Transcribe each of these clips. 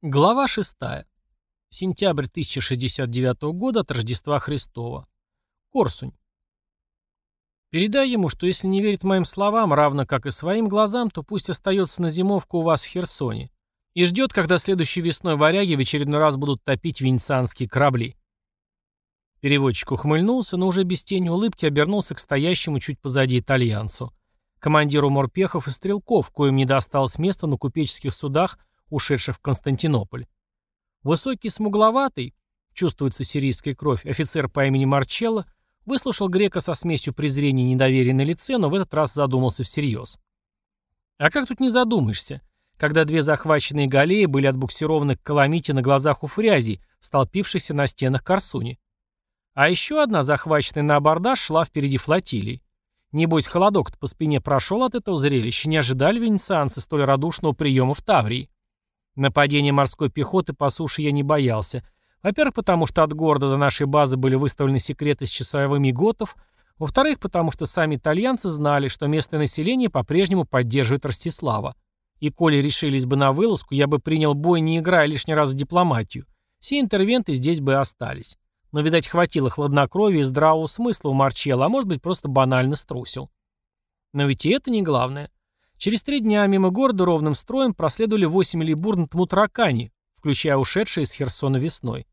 Глава 6. Сентябрь 1069 года от Рождества Христова. Корсунь. Передай ему, что если не верит моим словам, равно как и своим глазам, то пусть остается на зимовку у вас в Херсоне и ждет, когда следующей весной варяги в очередной раз будут топить венецианские корабли. Переводчик ухмыльнулся, но уже без тени улыбки обернулся к стоящему чуть позади итальянцу, командиру морпехов и стрелков, коим не досталось места на купеческих судах ушедших в Константинополь. Высокий смугловатый, чувствуется сирийская кровь, офицер по имени Марчелло, выслушал грека со смесью презрения и недоверия на лице, но в этот раз задумался всерьез. А как тут не задумаешься, когда две захваченные галеи были отбуксированы к Каламите на глазах у фрязей, столпившихся на стенах Корсуни. А еще одна, захваченная на абордаж, шла впереди флотилии. Небось, холодок по спине прошел от этого зрелища, не ожидали венецианцы столь радушного приема в Таврии. Нападения морской пехоты по суше я не боялся. Во-первых, потому что от города до нашей базы были выставлены секреты с часовыми готов. Во-вторых, потому что сами итальянцы знали, что местное население по-прежнему поддерживает Ростислава. И коли решились бы на вылазку, я бы принял бой, не играя лишний раз в дипломатию. Все интервенты здесь бы остались. Но, видать, хватило хладнокровия и здравого смысла у Марчелла, а может быть, просто банально струсил. Но ведь и это не главное. Через три дня мимо города ровным строем проследовали восемь либур на Тмутракане, включая ушедшие из Херсона весной.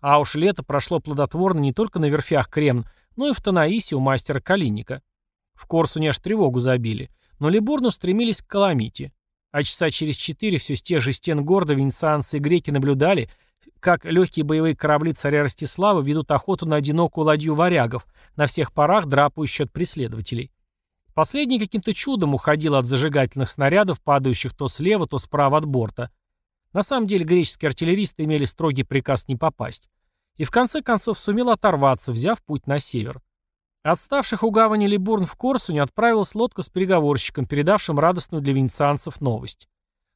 А уж лето прошло плодотворно не только на верфях Кремн, но и в Танаисе у мастера Калинника. В Корсуне аж тревогу забили, но Либурну стремились к Каламите. А часа через четыре все с тех же стен города венецианцы и греки наблюдали, как легкие боевые корабли царя Ростислава ведут охоту на одинокую ладью варягов, на всех парах драпающую от преследователей. Последний каким-то чудом уходил от зажигательных снарядов, падающих то слева, то справа от борта. На самом деле греческие артиллеристы имели строгий приказ не попасть. И в конце концов сумел оторваться, взяв путь на север. Отставших у гавани Либурн в Корсуне отправилась лодка с переговорщиком, передавшим радостную для венецианцев новость.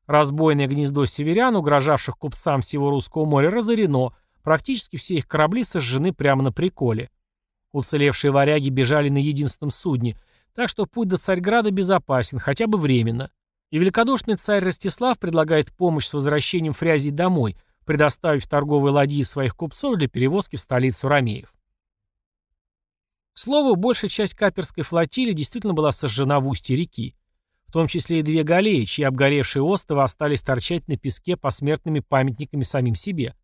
Разбойное гнездо северян, угрожавших купцам всего Русского моря, разорено, практически все их корабли сожжены прямо на приколе. Уцелевшие варяги бежали на единственном судне – так что путь до Царьграда безопасен, хотя бы временно. И великодушный царь Ростислав предлагает помощь с возвращением фрязей домой, предоставив торговые ладьи своих купцов для перевозки в столицу Ромеев. К слову, большая часть каперской флотилии действительно была сожжена в устье реки, в том числе и две галеи, чьи обгоревшие остовы остались торчать на песке посмертными памятниками самим себе.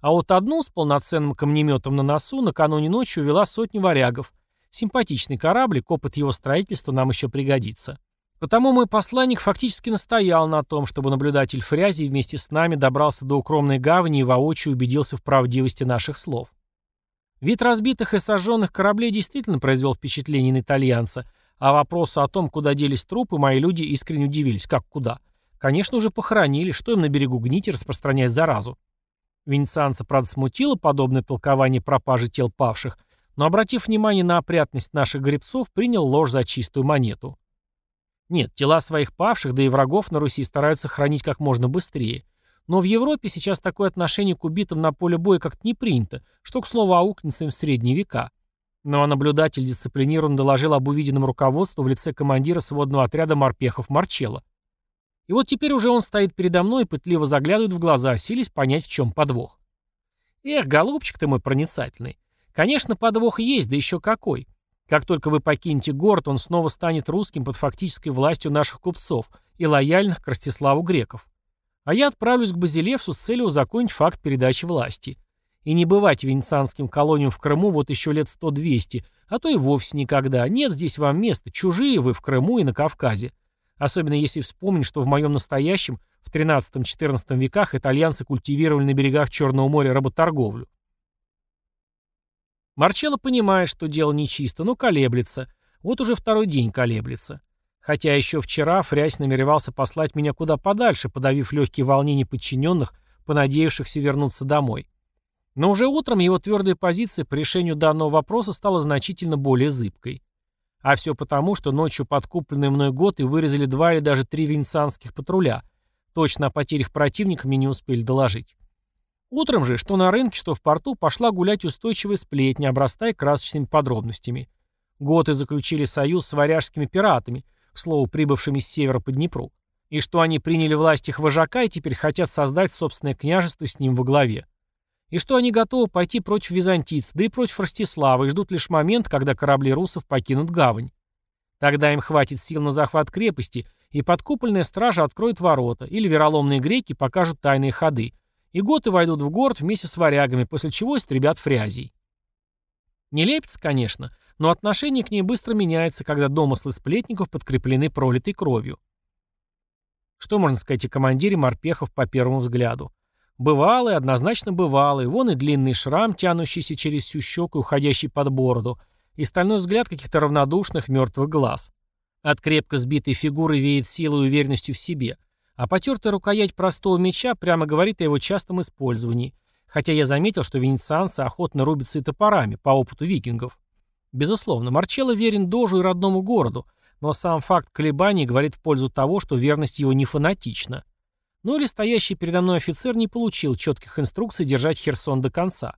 А вот одну с полноценным камнеметом на носу накануне ночью увела сотни варягов, Симпатичный кораблик, опыт его строительства нам еще пригодится. Потому мой посланник фактически настоял на том, чтобы наблюдатель Фрязи вместе с нами добрался до укромной гавани и воочию убедился в правдивости наших слов. Вид разбитых и сожженных кораблей действительно произвел впечатление на итальянца, а вопросу о том, куда делись трупы, мои люди искренне удивились. Как куда? Конечно, уже похоронили, что им на берегу гнить и распространять заразу. Венецианца, правда, смутило подобное толкование пропажи тел павших – но, обратив внимание на опрятность наших гребцов, принял ложь за чистую монету. Нет, тела своих павших, да и врагов на Руси стараются хранить как можно быстрее. Но в Европе сейчас такое отношение к убитым на поле боя как-то не принято, что, к слову, аукнется им в средние века. Ну а наблюдатель дисциплинированно доложил об увиденном руководству в лице командира сводного отряда морпехов Марчелла. И вот теперь уже он стоит передо мной и пытливо заглядывает в глаза, силясь понять, в чем подвох. Эх, голубчик ты мой проницательный. Конечно, подвох есть, да еще какой. Как только вы покинете город, он снова станет русским под фактической властью наших купцов и лояльных к Ростиславу греков. А я отправлюсь к Базилевсу с целью узаконить факт передачи власти. И не бывать венецианским колониям в Крыму вот еще лет 100-200, а то и вовсе никогда. Нет здесь вам места, чужие вы в Крыму и на Кавказе. Особенно если вспомнить, что в моем настоящем, в 13-14 веках итальянцы культивировали на берегах Черного моря работорговлю. Марчелло понимает, что дело нечисто, но колеблется. Вот уже второй день колеблется. Хотя еще вчера Фрязь намеревался послать меня куда подальше, подавив легкие волнения подчиненных, понадеявшихся вернуться домой. Но уже утром его твердая позиция по решению данного вопроса стала значительно более зыбкой. А все потому, что ночью подкупленные мной год и вырезали два или даже три венецианских патруля. Точно о потерях противника мне не успели доложить. Утром же, что на рынке, что в порту, пошла гулять устойчивая сплетня, обрастая красочными подробностями. Готы заключили союз с варяжскими пиратами, к слову, прибывшими с севера по Днепру. И что они приняли власть их вожака и теперь хотят создать собственное княжество с ним во главе. И что они готовы пойти против византийцев, да и против Ростислава, и ждут лишь момент, когда корабли русов покинут гавань. Тогда им хватит сил на захват крепости, и подкупольная стража откроет ворота, или вероломные греки покажут тайные ходы, и готы войдут в город вместе с варягами, после чего истребят фрязей. Не лепится, конечно, но отношение к ней быстро меняется, когда домыслы сплетников подкреплены пролитой кровью. Что можно сказать о командире морпехов по первому взгляду? Бывалый, однозначно бывалый, вон и длинный шрам, тянущийся через всю щеку и уходящий под бороду, и стальной взгляд каких-то равнодушных мертвых глаз. От крепко сбитой фигуры веет силой и уверенностью в себе, а потертая рукоять простого меча прямо говорит о его частом использовании, хотя я заметил, что венецианцы охотно рубятся и топорами, по опыту викингов. Безусловно, Марчелло верен дожу и родному городу, но сам факт колебаний говорит в пользу того, что верность его не фанатична. Ну или стоящий передо мной офицер не получил четких инструкций держать Херсон до конца.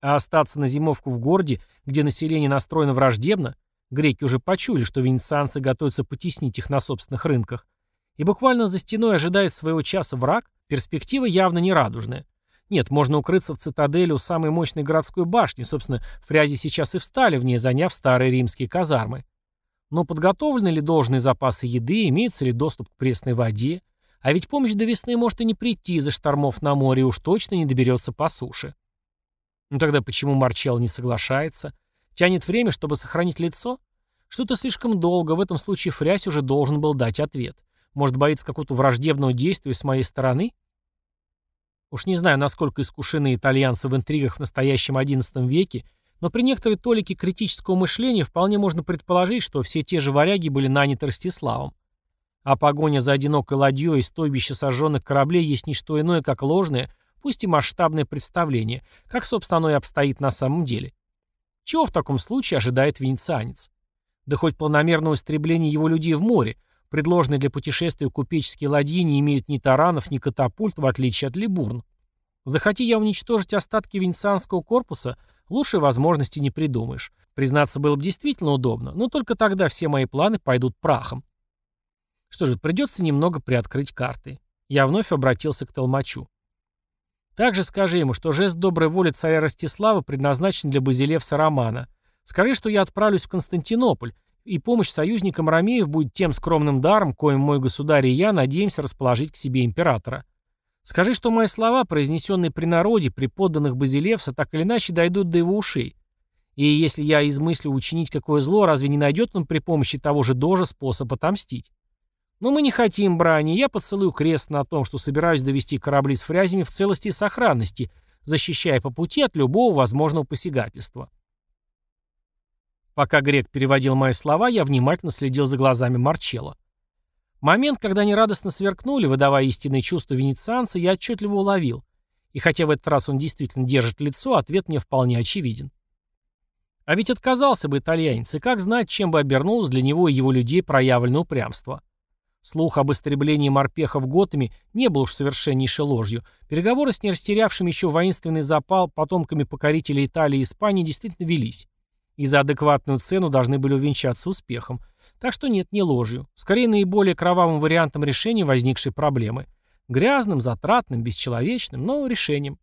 А остаться на зимовку в городе, где население настроено враждебно, греки уже почуяли, что венецианцы готовятся потеснить их на собственных рынках, и буквально за стеной ожидает своего часа враг, перспектива явно нерадужная. Нет, можно укрыться в цитадели у самой мощной городской башни, собственно, фрязи сейчас и встали в ней, заняв старые римские казармы. Но подготовлены ли должные запасы еды, имеется ли доступ к пресной воде? А ведь помощь до весны может и не прийти из-за штормов на море, и уж точно не доберется по суше. Ну тогда почему Марчелл не соглашается? Тянет время, чтобы сохранить лицо? Что-то слишком долго, в этом случае Фрязь уже должен был дать ответ. Может, боится какого-то враждебного действия с моей стороны? Уж не знаю, насколько искушены итальянцы в интригах в настоящем XI веке, но при некоторой толике критического мышления вполне можно предположить, что все те же варяги были наняты Ростиславом. А погоня за одинокой ладьей и стойбище сожженных кораблей есть не что иное, как ложное, пусть и масштабное представление, как, собственно, оно и обстоит на самом деле. Чего в таком случае ожидает венецианец? Да хоть планомерного истребления его людей в море, предложенные для путешествия купеческие ладьи не имеют ни таранов, ни катапульт, в отличие от либурн. Захоти я уничтожить остатки венецианского корпуса, лучшей возможности не придумаешь. Признаться, было бы действительно удобно, но только тогда все мои планы пойдут прахом. Что же, придется немного приоткрыть карты. Я вновь обратился к Толмачу. Также скажи ему, что жест доброй воли царя Ростислава предназначен для Базилевса Романа. Скажи, что я отправлюсь в Константинополь, и помощь союзникам Ромеев будет тем скромным даром, коим мой государь и я надеемся расположить к себе императора. Скажи, что мои слова, произнесенные при народе, при подданных Базилевса, так или иначе дойдут до его ушей. И если я измыслю учинить какое зло, разве не найдет он при помощи того же Дожа способ отомстить? Но мы не хотим брани, я поцелую крест на том, что собираюсь довести корабли с фрязями в целости и сохранности, защищая по пути от любого возможного посягательства. Пока грек переводил мои слова, я внимательно следил за глазами Марчелла. Момент, когда они радостно сверкнули, выдавая истинные чувства венецианца, я отчетливо уловил. И хотя в этот раз он действительно держит лицо, ответ мне вполне очевиден. А ведь отказался бы итальянец, и как знать, чем бы обернулось для него и его людей проявленное упрямство. Слух об истреблении морпехов готами не был уж совершеннейшей ложью. Переговоры с нерастерявшим еще воинственный запал потомками покорителей Италии и Испании действительно велись. И за адекватную цену должны были увенчаться успехом. Так что нет, не ложью. Скорее, наиболее кровавым вариантом решения возникшей проблемы. Грязным, затратным, бесчеловечным, но решением.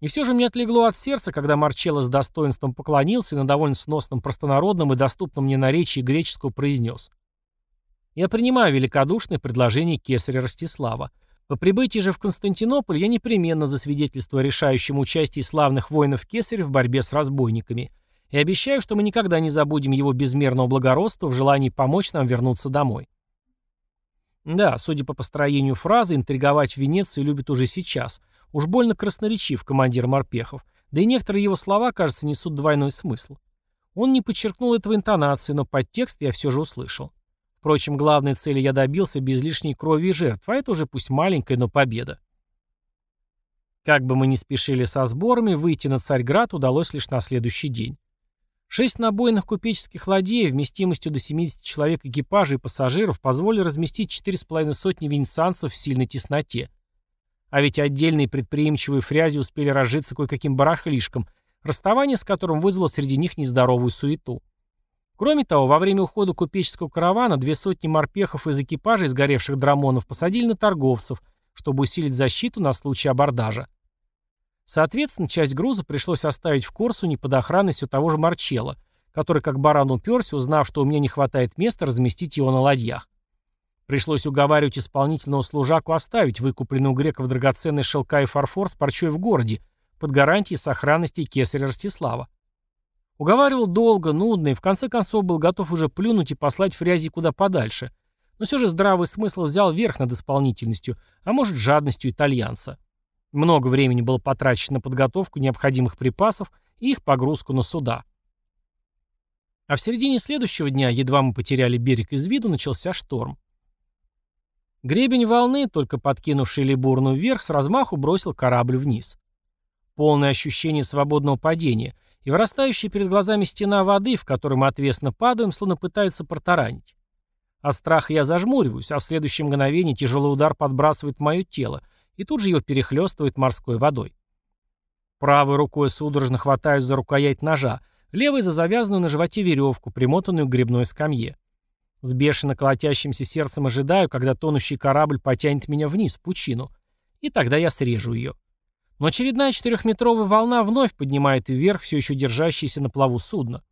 И все же мне отлегло от сердца, когда Марчелло с достоинством поклонился и на довольно сносном простонародном и доступном мне наречии греческого произнес – я принимаю великодушное предложение кесаря Ростислава. По прибытии же в Константинополь я непременно засвидетельствую о решающем участии славных воинов кесаря в борьбе с разбойниками. И обещаю, что мы никогда не забудем его безмерного благородства в желании помочь нам вернуться домой. Да, судя по построению фразы, интриговать в Венеции любит уже сейчас. Уж больно красноречив командир морпехов. Да и некоторые его слова, кажется, несут двойной смысл. Он не подчеркнул этого интонации, но подтекст я все же услышал. Впрочем, главной цели я добился без лишней крови и жертв, а это уже пусть маленькая, но победа. Как бы мы ни спешили со сборами, выйти на Царьград удалось лишь на следующий день. Шесть набойных купеческих ладей вместимостью до 70 человек экипажа и пассажиров позволили разместить 4,5 сотни венецианцев в сильной тесноте. А ведь отдельные предприимчивые фрязи успели разжиться кое-каким барахлишком, расставание с которым вызвало среди них нездоровую суету. Кроме того, во время ухода купеческого каравана две сотни морпехов из экипажей сгоревших драмонов посадили на торговцев, чтобы усилить защиту на случай абордажа. Соответственно, часть груза пришлось оставить в Корсуне под охраной все того же Марчелла, который как баран уперся, узнав, что у меня не хватает места, разместить его на ладьях. Пришлось уговаривать исполнительного служаку оставить выкупленный у греков драгоценный шелка и фарфор с парчой в городе, под гарантией сохранности кесаря Ростислава. Уговаривал долго, нудно и в конце концов был готов уже плюнуть и послать фрязи куда подальше. Но все же здравый смысл взял верх над исполнительностью, а может жадностью итальянца. Много времени было потрачено на подготовку необходимых припасов и их погрузку на суда. А в середине следующего дня, едва мы потеряли берег из виду, начался шторм. Гребень волны, только подкинувший либурну вверх, с размаху бросил корабль вниз. Полное ощущение свободного падения и вырастающая перед глазами стена воды, в которой мы отвесно падаем, словно пытается протаранить. От страха я зажмуриваюсь, а в следующее мгновение тяжелый удар подбрасывает мое тело, и тут же его перехлестывает морской водой. Правой рукой судорожно хватаюсь за рукоять ножа, левой за завязанную на животе веревку, примотанную к грибной скамье. С бешено колотящимся сердцем ожидаю, когда тонущий корабль потянет меня вниз, в пучину. И тогда я срежу ее. Но очередная четырехметровая волна вновь поднимает вверх все еще держащееся на плаву судно.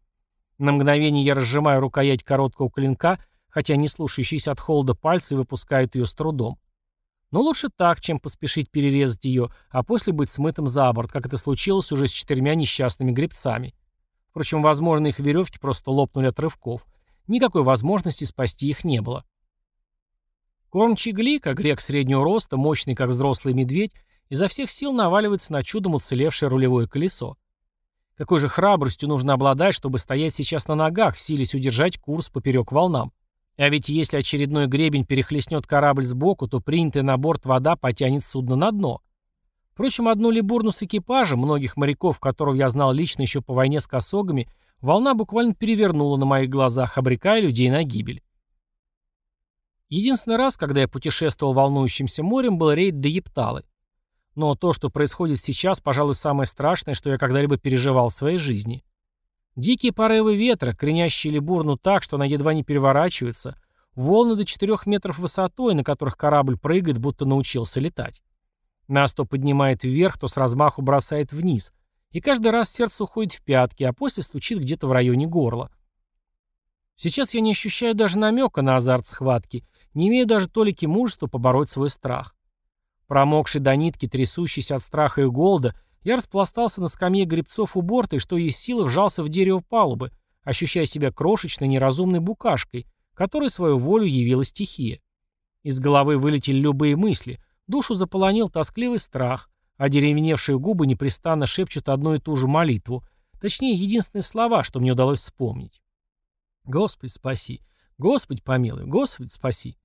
На мгновение я разжимаю рукоять короткого клинка, хотя не слушающийся от холода пальцы выпускают ее с трудом. Но лучше так, чем поспешить перерезать ее, а после быть смытым за борт, как это случилось уже с четырьмя несчастными гребцами. Впрочем, возможно, их веревки просто лопнули от рывков — Никакой возможности спасти их не было. Кормчий Глика, грек среднего роста, мощный как взрослый медведь, изо всех сил наваливается на чудом уцелевшее рулевое колесо. Какой же храбростью нужно обладать, чтобы стоять сейчас на ногах, силясь удержать курс поперек волнам? А ведь если очередной гребень перехлестнет корабль сбоку, то принятая на борт вода потянет судно на дно. Впрочем, одну либурну с экипажем, многих моряков, которых я знал лично еще по войне с косогами, Волна буквально перевернула на моих глазах, обрекая людей на гибель. Единственный раз, когда я путешествовал волнующимся морем, был рейд до Епталы. Но то, что происходит сейчас, пожалуй, самое страшное, что я когда-либо переживал в своей жизни. Дикие порывы ветра, кренящие Либурну так, что она едва не переворачивается, волны до 4 метров высотой, на которых корабль прыгает, будто научился летать. Нас то поднимает вверх, то с размаху бросает вниз, и каждый раз сердце уходит в пятки, а после стучит где-то в районе горла. Сейчас я не ощущаю даже намека на азарт схватки, не имею даже толики мужества побороть свой страх. Промокший до нитки, трясущийся от страха и голода, я распластался на скамье грибцов у борта и, что есть силы, вжался в дерево палубы, ощущая себя крошечной неразумной букашкой, которой свою волю явила стихия. Из головы вылетели любые мысли, душу заполонил тоскливый страх, а деревеневшие губы непрестанно шепчут одну и ту же молитву, точнее, единственные слова, что мне удалось вспомнить. «Господи, спаси! Господи, помилуй! Господи, спаси!»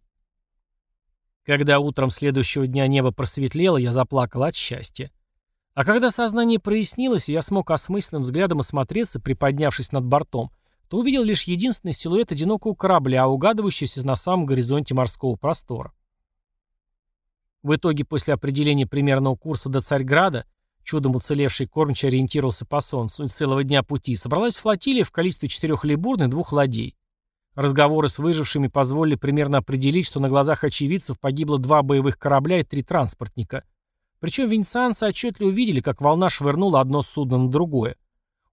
Когда утром следующего дня небо просветлело, я заплакал от счастья. А когда сознание прояснилось, и я смог осмысленным взглядом осмотреться, приподнявшись над бортом, то увидел лишь единственный силуэт одинокого корабля, угадывающийся на самом горизонте морского простора. В итоге, после определения примерного курса до Царьграда, чудом уцелевший кормчий ориентировался по солнцу, и целого дня пути собралась флотилия в количестве четырех либурн и двух ладей. Разговоры с выжившими позволили примерно определить, что на глазах очевидцев погибло два боевых корабля и три транспортника. Причем венецианцы отчетливо увидели, как волна швырнула одно судно на другое.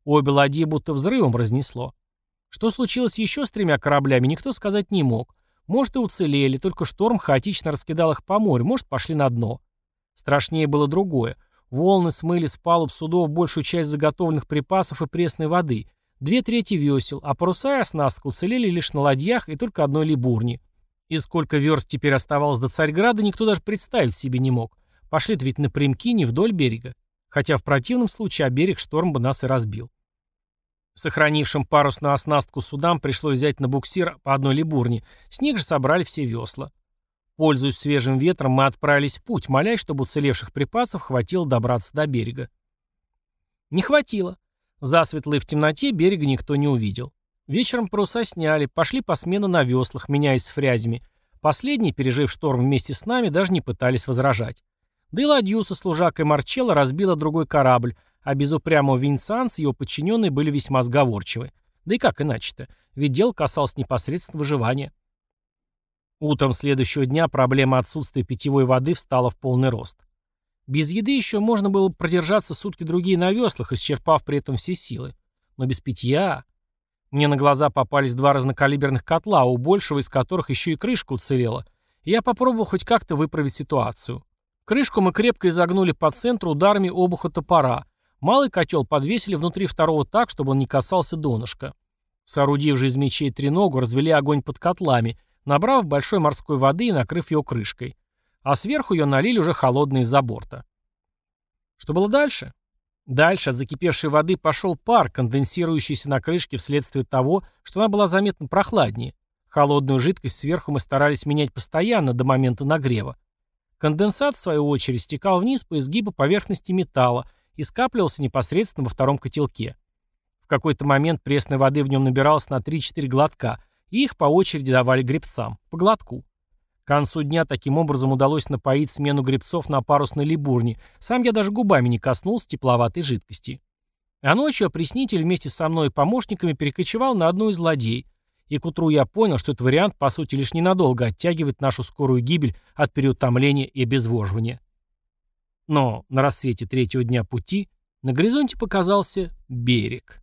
Обе ладьи будто взрывом разнесло. Что случилось еще с тремя кораблями, никто сказать не мог. Может, и уцелели, только шторм хаотично раскидал их по морю, может, пошли на дно. Страшнее было другое. Волны смыли с палуб судов большую часть заготовленных припасов и пресной воды, две трети весел, а паруса и оснастка уцелели лишь на ладьях и только одной либурне. И сколько верст теперь оставалось до Царьграда, никто даже представить себе не мог. Пошли-то ведь напрямки не вдоль берега. Хотя в противном случае о берег шторм бы нас и разбил. Сохранившим парусную оснастку судам пришлось взять на буксир по одной либурне, с них же собрали все весла. Пользуясь свежим ветром, мы отправились в путь, молясь, чтобы уцелевших припасов хватило добраться до берега. Не хватило. Засветло и в темноте берега никто не увидел. Вечером паруса сняли, пошли по смену на веслах, меняясь с фрязями. Последние, пережив шторм вместе с нами, даже не пытались возражать. Да и ладью со служакой Марчелло разбила другой корабль, а без упрямого венецианца его подчиненные были весьма сговорчивы. Да и как иначе-то? Ведь дело касалось непосредственно выживания. Утром следующего дня проблема отсутствия питьевой воды встала в полный рост. Без еды еще можно было продержаться сутки-другие на веслах, исчерпав при этом все силы. Но без питья... Мне на глаза попались два разнокалиберных котла, у большего из которых еще и крышка уцелела. Я попробовал хоть как-то выправить ситуацию. Крышку мы крепко изогнули по центру ударами обуха топора. Малый котел подвесили внутри второго так, чтобы он не касался донышка. Соорудив же из мечей треногу, развели огонь под котлами, набрав большой морской воды и накрыв ее крышкой. А сверху ее налили уже холодной из-за борта. Что было дальше? Дальше от закипевшей воды пошел пар, конденсирующийся на крышке вследствие того, что она была заметно прохладнее. Холодную жидкость сверху мы старались менять постоянно до момента нагрева. Конденсат, в свою очередь, стекал вниз по изгибу поверхности металла и скапливался непосредственно во втором котелке. В какой-то момент пресной воды в нем набиралось на 3-4 глотка, и их по очереди давали гребцам, по глотку. К концу дня таким образом удалось напоить смену гребцов на парусной либурне. Сам я даже губами не коснулся тепловатой жидкости. А ночью опреснитель вместе со мной и помощниками перекочевал на одну из ладей. И к утру я понял, что этот вариант, по сути, лишь ненадолго оттягивает нашу скорую гибель от переутомления и обезвоживания. Но на рассвете третьего дня пути на горизонте показался берег.